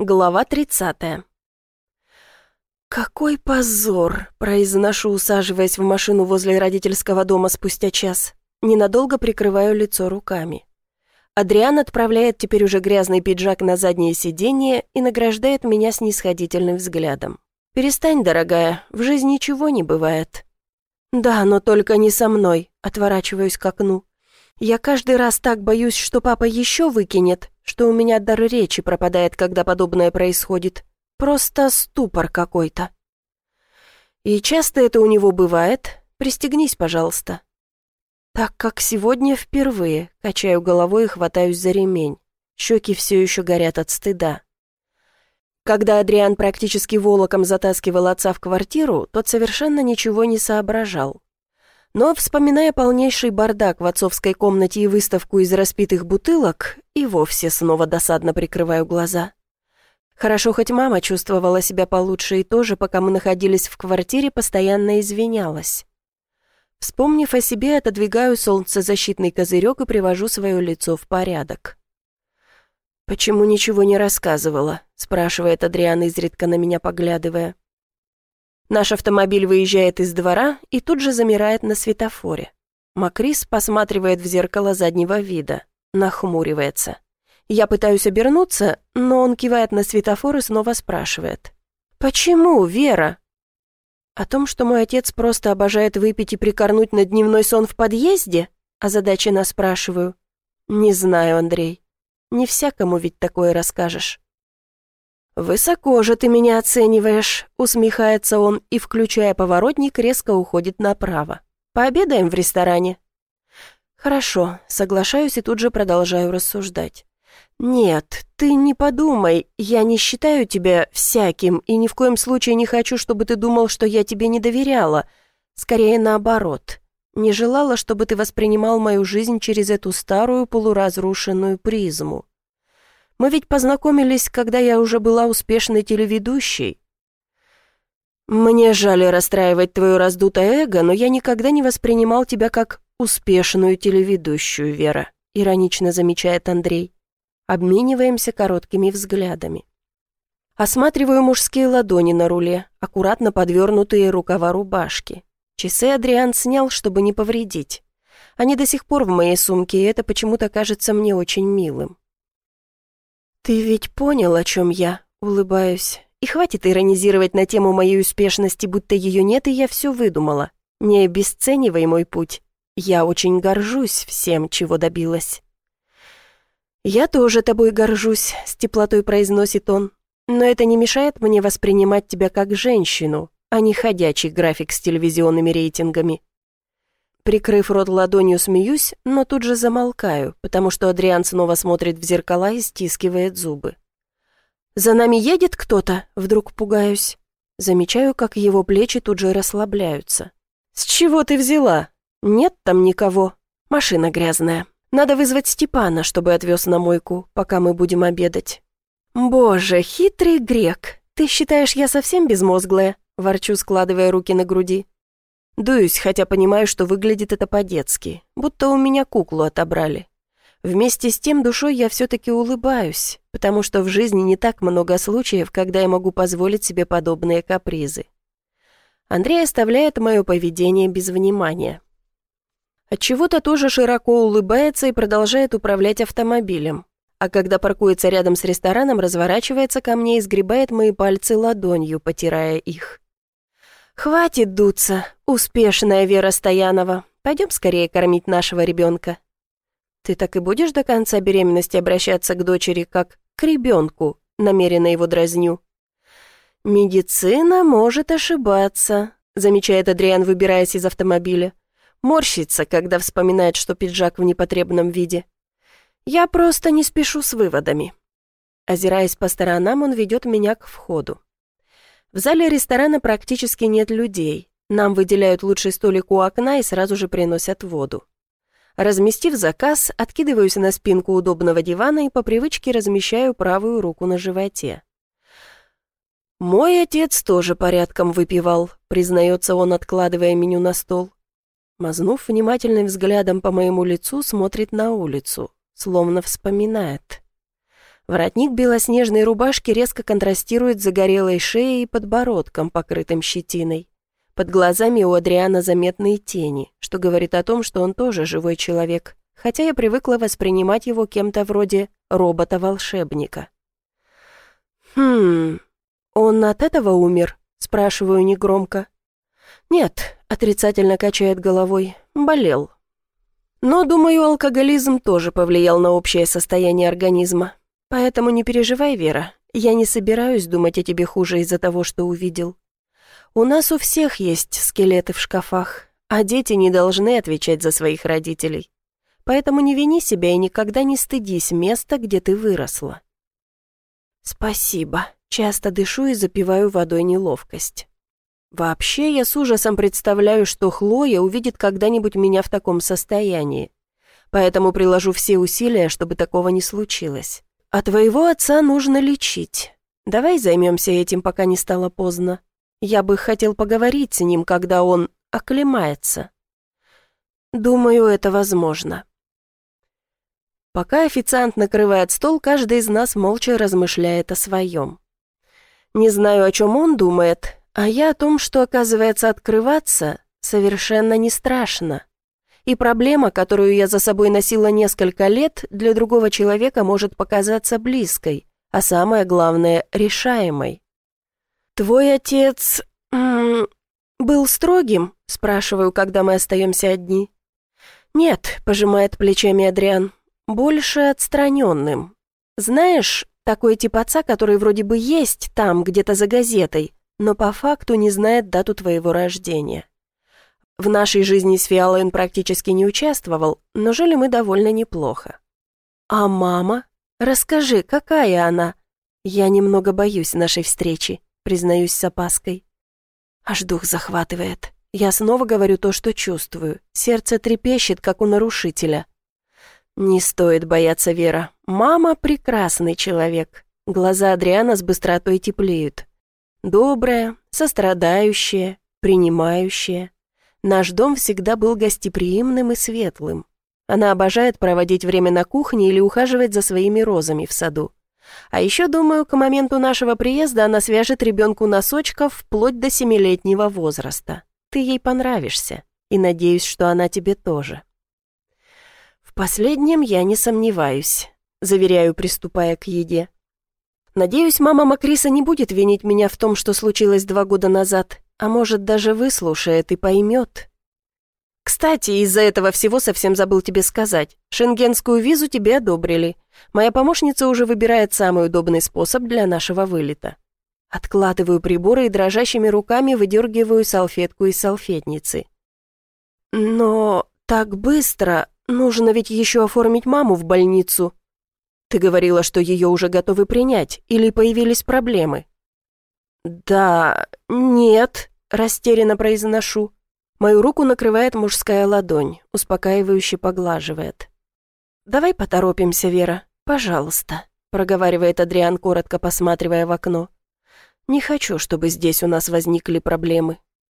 Глава 30. «Какой позор!» – произношу, усаживаясь в машину возле родительского дома спустя час. Ненадолго прикрываю лицо руками. Адриан отправляет теперь уже грязный пиджак на заднее сиденье и награждает меня снисходительным взглядом. «Перестань, дорогая, в жизни ничего не бывает». «Да, но только не со мной», – отворачиваюсь к окну. «Я каждый раз так боюсь, что папа еще выкинет, что у меня дар речи пропадает, когда подобное происходит. Просто ступор какой-то. И часто это у него бывает? Пристегнись, пожалуйста. Так как сегодня впервые, качаю головой и хватаюсь за ремень. Щеки все еще горят от стыда. Когда Адриан практически волоком затаскивал отца в квартиру, тот совершенно ничего не соображал. Но, вспоминая полнейший бардак в отцовской комнате и выставку из распитых бутылок, и вовсе снова досадно прикрываю глаза. Хорошо, хоть мама чувствовала себя получше и тоже, пока мы находились в квартире, постоянно извинялась. Вспомнив о себе, отодвигаю солнцезащитный козырек и привожу свое лицо в порядок. «Почему ничего не рассказывала?» – спрашивает Адриан, изредка на меня поглядывая. Наш автомобиль выезжает из двора и тут же замирает на светофоре. Макрис посматривает в зеркало заднего вида, нахмуривается. Я пытаюсь обернуться, но он кивает на светофор и снова спрашивает. «Почему, Вера?» О том, что мой отец просто обожает выпить и прикорнуть на дневной сон в подъезде? Озадаченно спрашиваю. «Не знаю, Андрей. Не всякому ведь такое расскажешь». «Высоко же ты меня оцениваешь», — усмехается он и, включая поворотник, резко уходит направо. «Пообедаем в ресторане?» «Хорошо», — соглашаюсь и тут же продолжаю рассуждать. «Нет, ты не подумай, я не считаю тебя всяким и ни в коем случае не хочу, чтобы ты думал, что я тебе не доверяла. Скорее наоборот. Не желала, чтобы ты воспринимал мою жизнь через эту старую полуразрушенную призму. Мы ведь познакомились, когда я уже была успешной телеведущей. Мне жаль расстраивать твое раздутое эго, но я никогда не воспринимал тебя как успешную телеведущую, Вера», иронично замечает Андрей. Обмениваемся короткими взглядами. Осматриваю мужские ладони на руле, аккуратно подвернутые рукава рубашки. Часы Адриан снял, чтобы не повредить. Они до сих пор в моей сумке, и это почему-то кажется мне очень милым. «Ты ведь понял, о чем я?» — улыбаюсь. «И хватит иронизировать на тему моей успешности, будто ее нет, и я все выдумала. Не обесценивай мой путь. Я очень горжусь всем, чего добилась». «Я тоже тобой горжусь», — с теплотой произносит он. «Но это не мешает мне воспринимать тебя как женщину, а не ходячий график с телевизионными рейтингами». Прикрыв рот ладонью, смеюсь, но тут же замолкаю, потому что Адриан снова смотрит в зеркала и стискивает зубы. «За нами едет кто-то?» — вдруг пугаюсь. Замечаю, как его плечи тут же расслабляются. «С чего ты взяла? Нет там никого. Машина грязная. Надо вызвать Степана, чтобы отвез на мойку, пока мы будем обедать». «Боже, хитрый грек! Ты считаешь, я совсем безмозглая?» — ворчу, складывая руки на груди. Дуюсь, хотя понимаю, что выглядит это по-детски, будто у меня куклу отобрали. Вместе с тем душой я все-таки улыбаюсь, потому что в жизни не так много случаев, когда я могу позволить себе подобные капризы. Андрей оставляет мое поведение без внимания. Отчего-то тоже широко улыбается и продолжает управлять автомобилем. А когда паркуется рядом с рестораном, разворачивается ко мне и сгребает мои пальцы ладонью, потирая их. «Хватит дуться, успешная Вера Стоянова. Пойдем скорее кормить нашего ребенка». «Ты так и будешь до конца беременности обращаться к дочери как к ребенку?» намеренно его дразню. «Медицина может ошибаться», замечает Адриан, выбираясь из автомобиля. Морщится, когда вспоминает, что пиджак в непотребном виде. «Я просто не спешу с выводами». Озираясь по сторонам, он ведет меня к входу. В зале ресторана практически нет людей. Нам выделяют лучший столик у окна и сразу же приносят воду. Разместив заказ, откидываюсь на спинку удобного дивана и по привычке размещаю правую руку на животе. «Мой отец тоже порядком выпивал», — признается он, откладывая меню на стол. Мазнув внимательным взглядом по моему лицу, смотрит на улицу, словно вспоминает. Воротник белоснежной рубашки резко контрастирует с загорелой шеей и подбородком, покрытым щетиной. Под глазами у Адриана заметные тени, что говорит о том, что он тоже живой человек, хотя я привыкла воспринимать его кем-то вроде робота-волшебника. «Хм, он от этого умер?» — спрашиваю негромко. «Нет», — отрицательно качает головой, — «болел». Но, думаю, алкоголизм тоже повлиял на общее состояние организма. Поэтому не переживай, Вера, я не собираюсь думать о тебе хуже из-за того, что увидел. У нас у всех есть скелеты в шкафах, а дети не должны отвечать за своих родителей. Поэтому не вини себя и никогда не стыдись места, где ты выросла. Спасибо. Часто дышу и запиваю водой неловкость. Вообще, я с ужасом представляю, что Хлоя увидит когда-нибудь меня в таком состоянии. Поэтому приложу все усилия, чтобы такого не случилось. А твоего отца нужно лечить. Давай займемся этим, пока не стало поздно. Я бы хотел поговорить с ним, когда он оклемается. Думаю, это возможно. Пока официант накрывает стол, каждый из нас молча размышляет о своем. Не знаю, о чем он думает, а я о том, что, оказывается, открываться совершенно не страшно. И проблема, которую я за собой носила несколько лет, для другого человека может показаться близкой, а самое главное — решаемой. «Твой отец... Был строгим?» — спрашиваю, когда мы остаемся одни. «Нет», — пожимает плечами Адриан, — «больше отстраненным. Знаешь, такой тип отца, который вроде бы есть там, где-то за газетой, но по факту не знает дату твоего рождения. В нашей жизни с Фиалой он практически не участвовал, но жили мы довольно неплохо. А мама? Расскажи, какая она? Я немного боюсь нашей встречи, признаюсь с опаской. Аж дух захватывает. Я снова говорю то, что чувствую. Сердце трепещет, как у нарушителя. Не стоит бояться, Вера. Мама — прекрасный человек. Глаза Адриана с быстротой теплеют. Добрая, сострадающая, принимающая. Наш дом всегда был гостеприимным и светлым. Она обожает проводить время на кухне или ухаживать за своими розами в саду. А еще, думаю, к моменту нашего приезда она свяжет ребенку носочков вплоть до семилетнего возраста. Ты ей понравишься, и надеюсь, что она тебе тоже. В последнем я не сомневаюсь, заверяю, приступая к еде. Надеюсь, мама Макриса не будет винить меня в том, что случилось два года назад, а может, даже выслушает и поймет. Кстати, из-за этого всего совсем забыл тебе сказать. Шенгенскую визу тебе одобрили. Моя помощница уже выбирает самый удобный способ для нашего вылета. Откладываю приборы и дрожащими руками выдергиваю салфетку из салфетницы. Но так быстро, нужно ведь еще оформить маму в больницу. Ты говорила, что ее уже готовы принять, или появились проблемы?» «Да... нет», — растерянно произношу. Мою руку накрывает мужская ладонь, успокаивающе поглаживает. «Давай поторопимся, Вера, пожалуйста», — проговаривает Адриан, коротко посматривая в окно. «Не хочу, чтобы здесь у нас возникли проблемы».